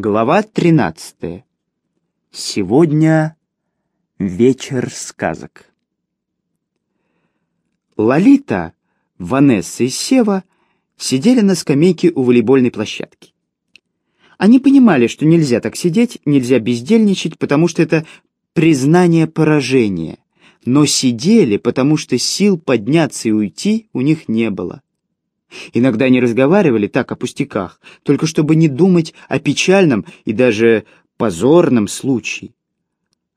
Глава 13. Сегодня вечер сказок. Лолита, Ванесса и Сева сидели на скамейке у волейбольной площадки. Они понимали, что нельзя так сидеть, нельзя бездельничать, потому что это признание поражения, но сидели, потому что сил подняться и уйти у них не было. Иногда они разговаривали так о пустяках, только чтобы не думать о печальном и даже позорном случае.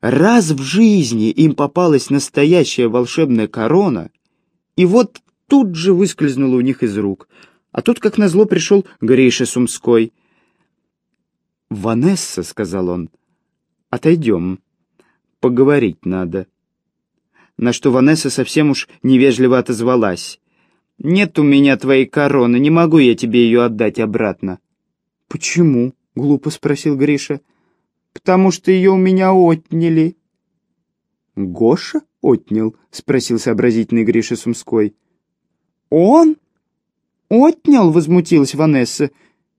Раз в жизни им попалась настоящая волшебная корона, и вот тут же выскользнула у них из рук. А тут, как назло, пришел Гриша Сумской. «Ванесса», — сказал он, — «отойдем. Поговорить надо». На что Ванесса совсем уж невежливо отозвалась. «Нет у меня твоей короны, не могу я тебе ее отдать обратно». «Почему?» — глупо спросил Гриша. «Потому что ее у меня отняли». «Гоша отнял?» — спросил сообразительный Гриша Сумской. «Он? Отнял?» — возмутилась Ванесса.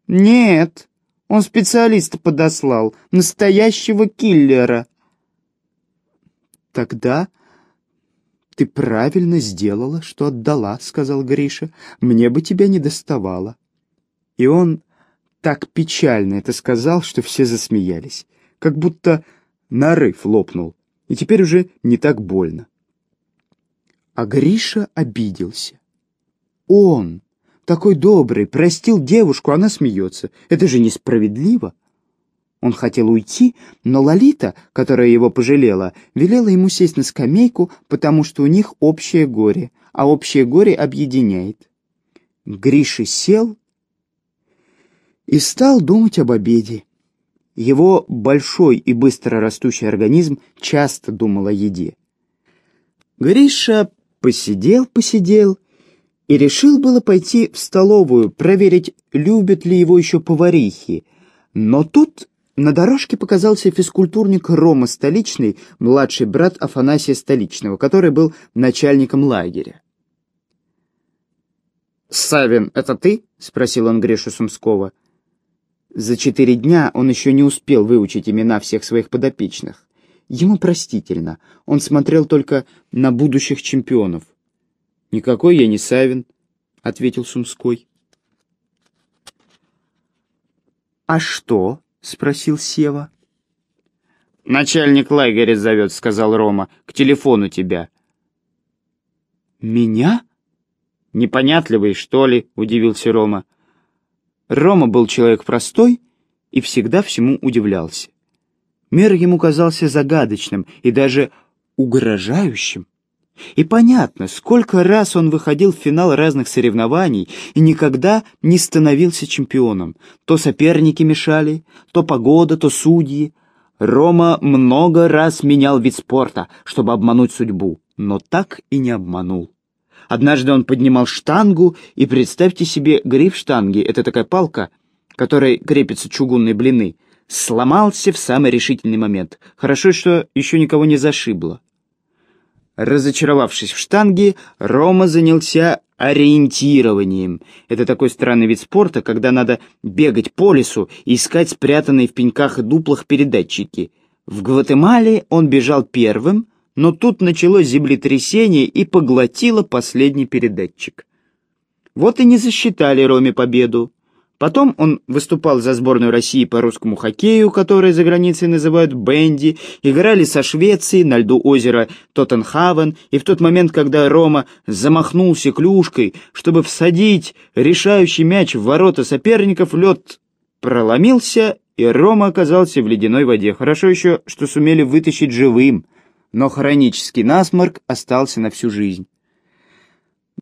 «Нет, он специалиста подослал, настоящего киллера». «Тогда «Ты правильно сделала, что отдала», — сказал Гриша. «Мне бы тебя не доставало». И он так печально это сказал, что все засмеялись, как будто нарыв лопнул, и теперь уже не так больно. А Гриша обиделся. Он, такой добрый, простил девушку, она смеется. Это же несправедливо. Он хотел уйти, но Лолита, которая его пожалела, велела ему сесть на скамейку, потому что у них общее горе, а общее горе объединяет. Гриша сел и стал думать об обеде. Его большой и быстро растущий организм часто думал о еде. Гриша посидел-посидел и решил было пойти в столовую, проверить, любят ли его еще поварихи. Но тут на дорожке показался физкультурник Рома Столичный, младший брат Афанасия Столичного, который был начальником лагеря. «Савин, это ты?» — спросил он Грешу Сумского. За четыре дня он еще не успел выучить имена всех своих подопечных. Ему простительно, он смотрел только на будущих чемпионов. «Никакой я не Савин», — ответил Сумской. «А что?» — спросил Сева. «Начальник лагеря зовет», — сказал Рома. «К телефону тебя». «Меня?» «Непонятливый, что ли?» — удивился Рома. Рома был человек простой и всегда всему удивлялся. Мир ему казался загадочным и даже угрожающим. И понятно, сколько раз он выходил в финал разных соревнований и никогда не становился чемпионом. То соперники мешали, то погода, то судьи. Рома много раз менял вид спорта, чтобы обмануть судьбу, но так и не обманул. Однажды он поднимал штангу, и представьте себе, гриф штанги — это такая палка, которой крепятся чугунные блины, сломался в самый решительный момент. Хорошо, что еще никого не зашибло. Разочаровавшись в штанге, Рома занялся ориентированием. Это такой странный вид спорта, когда надо бегать по лесу и искать спрятанные в пеньках и дуплах передатчики. В Гватемале он бежал первым, но тут началось землетрясение и поглотило последний передатчик. Вот и не засчитали Роме победу. Потом он выступал за сборную России по русскому хоккею, который за границей называют бенди, играли со Швецией на льду озера Тоттенхавен, и в тот момент, когда Рома замахнулся клюшкой, чтобы всадить решающий мяч в ворота соперников, лед проломился, и Рома оказался в ледяной воде. Хорошо еще, что сумели вытащить живым, но хронический насморк остался на всю жизнь.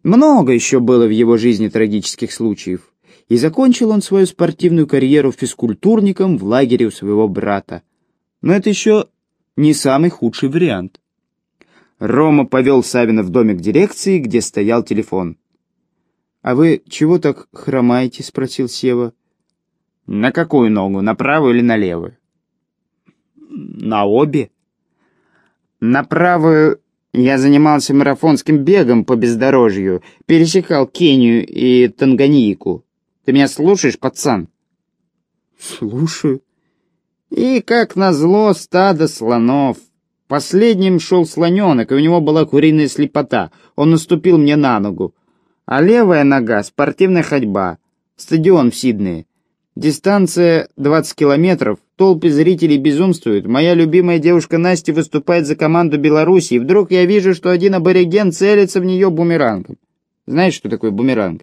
Много еще было в его жизни трагических случаев и закончил он свою спортивную карьеру физкультурником в лагере у своего брата. Но это еще не самый худший вариант. Рома повел Савина в домик дирекции, где стоял телефон. «А вы чего так хромаете?» — спросил Сева. «На какую ногу, на правую или на левую?» «На обе». «На правую я занимался марафонским бегом по бездорожью, пересекал Кению и Танганьику. Ты меня слушаешь, пацан?» «Слушаю», И, как назло, стадо слонов. Последним шел слоненок, и у него была куриная слепота. Он наступил мне на ногу. А левая нога — спортивная ходьба. Стадион в Сиднее. Дистанция 20 километров, толпы зрителей безумствуют. Моя любимая девушка Настя выступает за команду Беларуси, и вдруг я вижу, что один абориген целится в нее бумерангом. Знаешь, что такое бумеранг?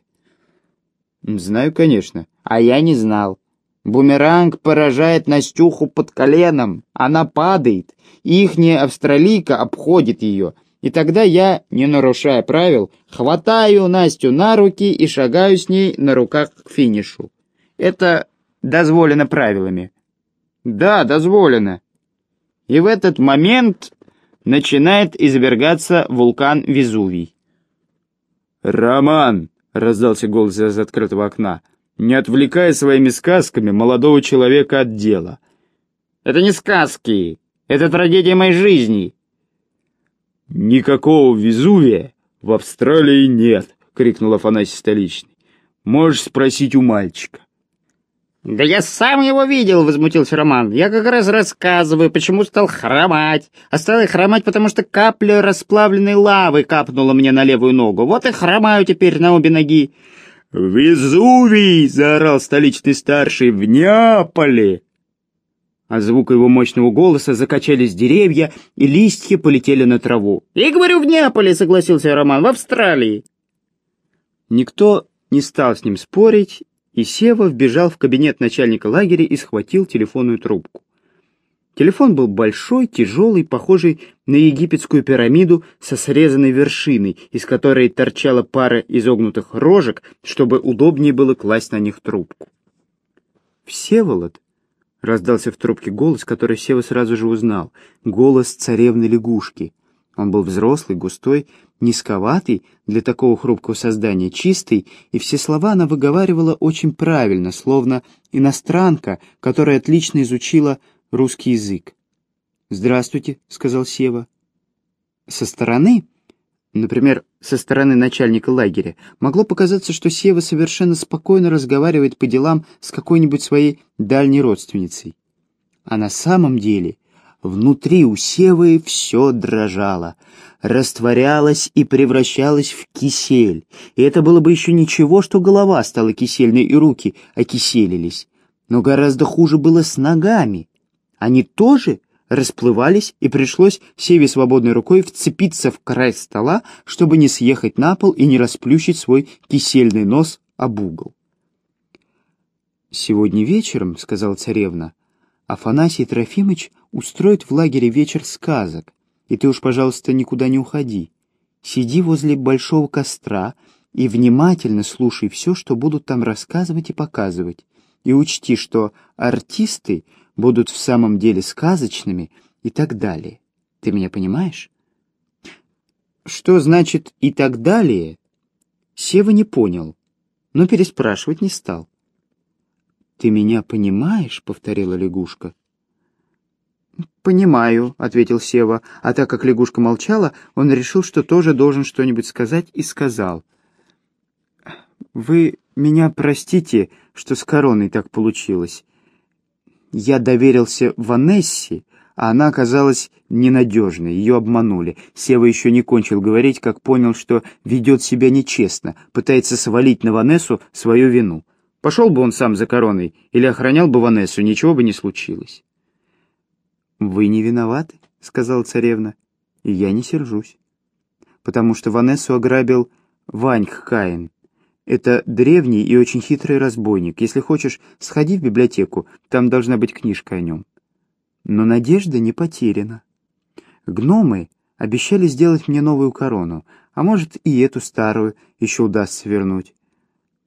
Знаю, конечно. А я не знал. Бумеранг поражает Настюху под коленом. Она падает, ихняя австралийка обходит ее. И тогда я, не нарушая правил, хватаю Настю на руки и шагаю с ней на руках к финишу. Это дозволено правилами. Да, дозволено. И в этот момент начинает извергаться вулкан Везувий. «Роман!» — раздался голос из открытого окна — не отвлекая своими сказками молодого человека от дела. «Это не сказки, это трагедия моей жизни». «Никакого Везувия в Австралии нет», — крикнул Афанасий Столичный. «Можешь спросить у мальчика». «Да я сам его видел», — возмутился Роман. «Я как раз рассказываю, почему стал хромать. А стал я хромать, потому что капля расплавленной лавы капнула мне на левую ногу. Вот и хромаю теперь на обе ноги». «Везувий!» — заорал столичный старший. «В Неаполе!» От звука его мощного голоса закачались деревья, и листья полетели на траву. «Я говорю, в Неаполе!» — согласился Роман. «В Австралии!» Никто не стал с ним спорить, и Сева вбежал в кабинет начальника лагеря и схватил телефонную трубку. Телефон был большой, тяжелый, похожий на египетскую пирамиду со срезанной вершиной, из которой торчала пара изогнутых рожек, чтобы удобнее было класть на них трубку. «Всеволод?» — раздался в трубке голос, который Сева сразу же узнал. Голос царевны лягушки. Он был взрослый, густой, низковатый для такого хрупкого создания, чистый, и все слова она выговаривала очень правильно, словно иностранка, которая отлично изучила русский язык. «Здравствуйте», — сказал Сева. Со стороны, например, со стороны начальника лагеря, могло показаться, что Сева совершенно спокойно разговаривает по делам с какой-нибудь своей дальней родственницей. А на самом деле внутри у Севы все дрожало, растворялось и превращалось в кисель. И это было бы еще ничего, что голова стала кисельной и руки окиселились. Но гораздо хуже было с ногами. Они тоже расплывались, и пришлось Севе свободной рукой вцепиться в край стола, чтобы не съехать на пол и не расплющить свой кисельный нос об угол. «Сегодня вечером, — сказала царевна, — Афанасий Трофимыч устроит в лагере вечер сказок, и ты уж, пожалуйста, никуда не уходи. Сиди возле большого костра и внимательно слушай все, что будут там рассказывать и показывать, и учти, что артисты — будут в самом деле сказочными и так далее. Ты меня понимаешь? Что значит «и так далее»? Сева не понял, но переспрашивать не стал. «Ты меня понимаешь?» — повторила лягушка. «Понимаю», — ответил Сева, а так как лягушка молчала, он решил, что тоже должен что-нибудь сказать, и сказал. «Вы меня простите, что с короной так получилось я доверился Ванессе, а она оказалась ненадежной, ее обманули. Сева еще не кончил говорить, как понял, что ведет себя нечестно, пытается свалить на Ванессу свою вину. Пошел бы он сам за короной или охранял бы Ванессу, ничего бы не случилось. «Вы не виноваты», — сказала царевна, — «и я не сержусь, потому что Ванессу ограбил Ваньх Каин, это древний и очень хитрый разбойник. Если хочешь, сходи в библиотеку, там должна быть книжка о нем. Но надежда не потеряна. Гномы обещали сделать мне новую корону, а может и эту старую еще удастся вернуть.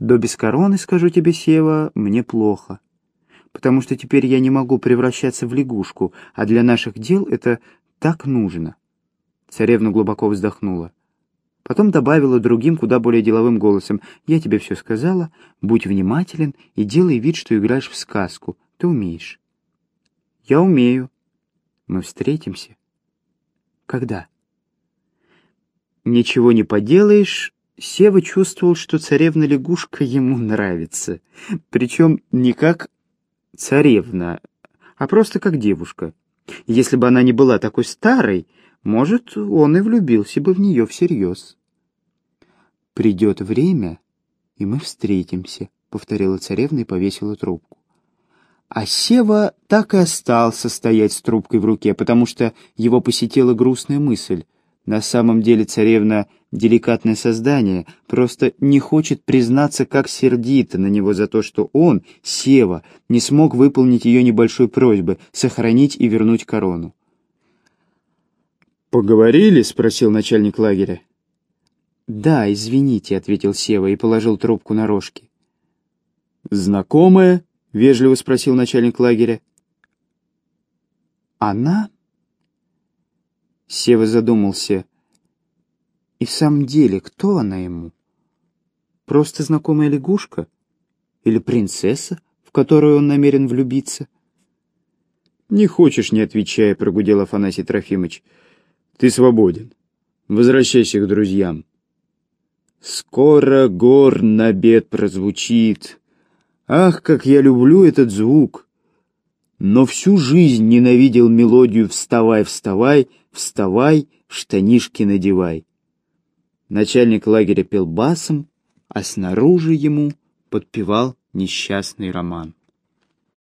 До без короны, скажу тебе, Сева, мне плохо. Потому что теперь я не могу превращаться в лягушку, а для наших дел это так нужно. Царевна глубоко вздохнула. Потом добавила другим, куда более деловым голосом. «Я тебе все сказала. Будь внимателен и делай вид, что играешь в сказку. Ты умеешь». «Я умею». «Мы встретимся». «Когда?» «Ничего не поделаешь». Сева чувствовал, что царевна-лягушка ему нравится. Причем не как царевна, а просто как девушка. Если бы она не была такой старой, может, он и влюбился бы в нее всерьез. «Придет время, и мы встретимся», — повторила царевна и повесила трубку. А Сева так и остался стоять с трубкой в руке, потому что его посетила грустная мысль. На самом деле царевна — деликатное создание, просто не хочет признаться, как сердито на него за то, что он, Сева, не смог выполнить ее небольшой просьбы — сохранить и вернуть корону. «Поговорили?» — спросил начальник лагеря. «Да, извините», — ответил Сева и положил трубку на рожки. «Знакомая?» — вежливо спросил начальник лагеря. «Она?» Сева задумался. «И в самом деле, кто она ему? Просто знакомая лягушка? Или принцесса, в которую он намерен влюбиться?» «Не хочешь, не отвечай», — прогудел Афанасий Трофимович. «Ты свободен. Возвращайся к друзьям». «Скоро гор на бед прозвучит», Ах, как я люблю этот звук! Но всю жизнь ненавидел мелодию «Вставай, вставай, вставай, штанишки надевай». Начальник лагеря пел басом, а снаружи ему подпевал несчастный роман.